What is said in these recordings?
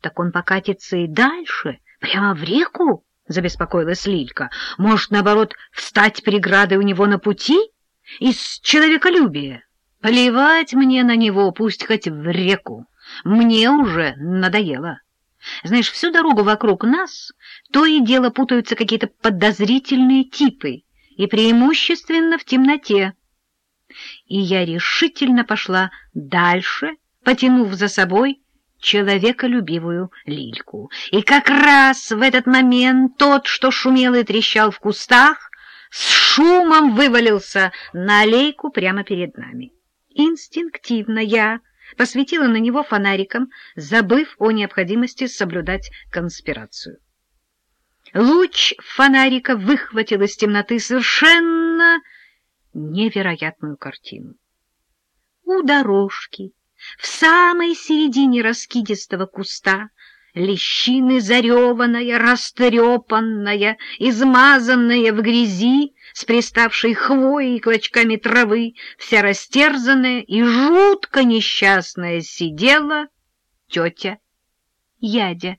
так он покатится и дальше, прямо в реку, — забеспокоилась Лилька. — Может, наоборот, встать преградой у него на пути? Из человеколюбия? Плевать мне на него, пусть хоть в реку. Мне уже надоело. Знаешь, всю дорогу вокруг нас то и дело путаются какие-то подозрительные типы, и преимущественно в темноте. И я решительно пошла дальше, потянув за собой человеколюбивую лильку. И как раз в этот момент тот, что шумел и трещал в кустах, с шумом вывалился на аллейку прямо перед нами. Инстинктивно я посветила на него фонариком, забыв о необходимости соблюдать конспирацию. Луч фонарика выхватил из темноты совершенно невероятную картину. У дорожки, в самой середине раскидистого куста, лещины зареванная, растрепанная, измазанная в грязи, с приставшей хвоей и клочками травы, вся растерзанная и жутко несчастная сидела тетя Ядя.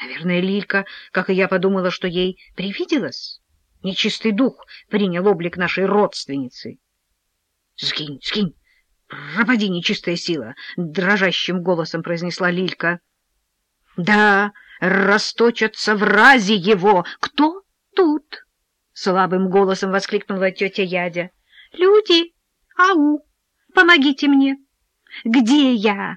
Наверное, Лилька, как и я, подумала, что ей привиделось. Нечистый дух принял облик нашей родственницы. — Скинь, скинь, пропади, нечистая сила! — дрожащим голосом произнесла Лилька. — Да, расточатся в разе его! Кто тут? — слабым голосом воскликнула тетя Ядя. — Люди! Ау! Помогите мне! Где я?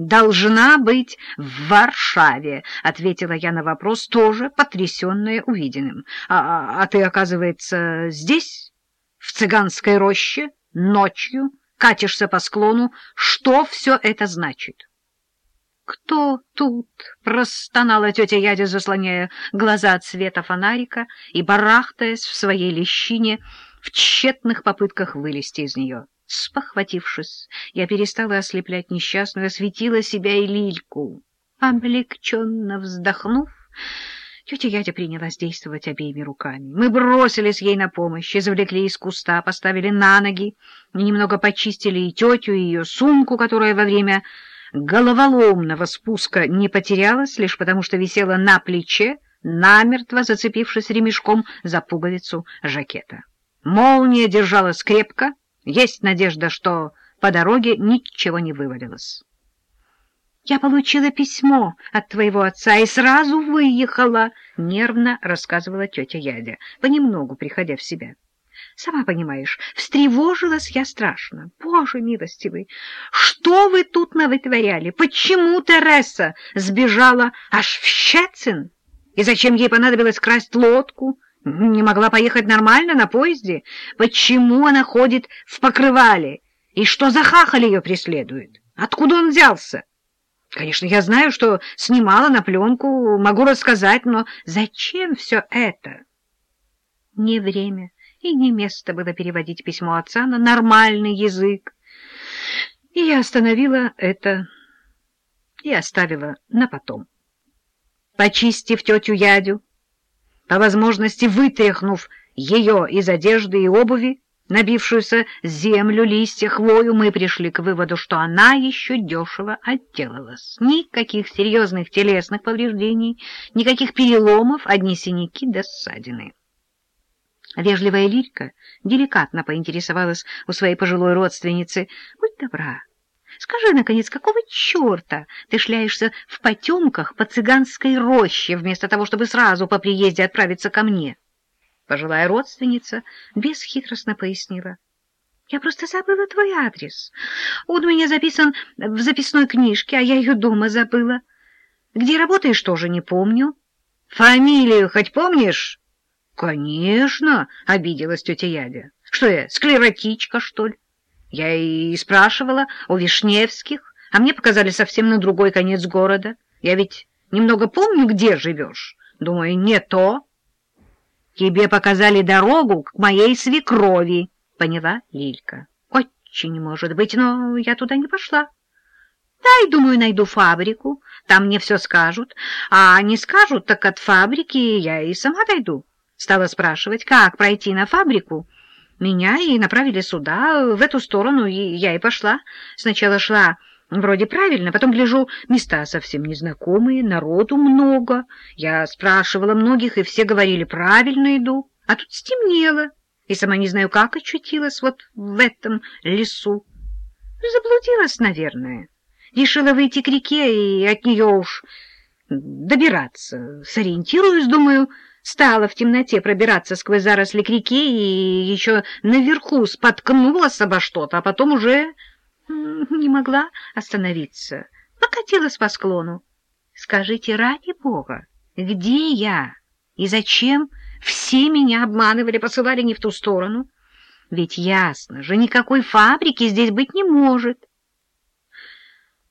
«Должна быть в Варшаве», — ответила я на вопрос, тоже потрясенная увиденным. «А, а ты, оказывается, здесь, в цыганской роще, ночью, катишься по склону. Что все это значит?» «Кто тут?» — простонала тетя Ядя, заслоняя глаза от света фонарика и барахтаясь в своей лещине в тщетных попытках вылезти из нее. Спохватившись, я перестала ослеплять несчастную, осветила себя и Лильку. Облегченно вздохнув, тетя Ядя принялась действовать обеими руками. Мы бросились ей на помощь, извлекли из куста, поставили на ноги, немного почистили и тетю, и ее сумку, которая во время головоломного спуска не потерялась, лишь потому что висела на плече, намертво зацепившись ремешком за пуговицу жакета. Молния держалась крепко, есть надежда, что по дороге ничего не вывалилось. «Я получила письмо от твоего отца и сразу выехала», — нервно рассказывала тетя Ядя, понемногу приходя в себя. «Сама понимаешь, встревожилась я страшно. Боже милостивый, что вы тут навытворяли? Почему Тереса сбежала аж в Щецин? И зачем ей понадобилось красть лодку?» Не могла поехать нормально на поезде? Почему она ходит в покрывале? И что за хахаль ее преследует? Откуда он взялся? Конечно, я знаю, что снимала на пленку, могу рассказать, но зачем все это? Не время и не место было переводить письмо отца на нормальный язык. И я остановила это и оставила на потом. Почистив тетю Ядю, по возможности вытряхнув ее из одежды и обуви, набившуюся землю, листья, хвою, мы пришли к выводу, что она еще дешево отделалась. Никаких серьезных телесных повреждений, никаких переломов, одни синяки да ссадины. Вежливая Лилька деликатно поинтересовалась у своей пожилой родственницы. «Будь добра, Скажи, наконец, какого черта ты шляешься в потемках по цыганской роще, вместо того, чтобы сразу по приезде отправиться ко мне? Пожилая родственница бесхитростно пояснила. Я просто забыла твой адрес. Он у меня записан в записной книжке, а я ее дома забыла. Где работаешь, тоже не помню. Фамилию хоть помнишь? Конечно, обиделась тетя Ядя. Что я, склеротичка, что ли? Я и спрашивала о Вишневских, а мне показали совсем на другой конец города. Я ведь немного помню, где живешь. Думаю, не то. Тебе показали дорогу к моей свекрови, поняла Лилька. Очень может быть, но я туда не пошла. Дай, думаю, найду фабрику, там мне все скажут. А не скажут, так от фабрики я и сама дойду. Стала спрашивать, как пройти на фабрику, меня и направили сюда, в эту сторону, и я и пошла. Сначала шла Вроде правильно, потом гляжу, места совсем незнакомые, народу много. Я спрашивала многих, и все говорили, правильно иду. А тут стемнело, и сама не знаю, как очутилась вот в этом лесу. Заблудилась, наверное. Решила выйти к реке и от нее уж добираться. Сориентируюсь, думаю, стала в темноте пробираться сквозь заросли к реке и еще наверху споткнулась обо что-то, а потом уже не могла остановиться. Покатилась по склону. Скажите, ради бога, где я и зачем все меня обманывали, посылали не в ту сторону? Ведь ясно же, никакой фабрики здесь быть не может.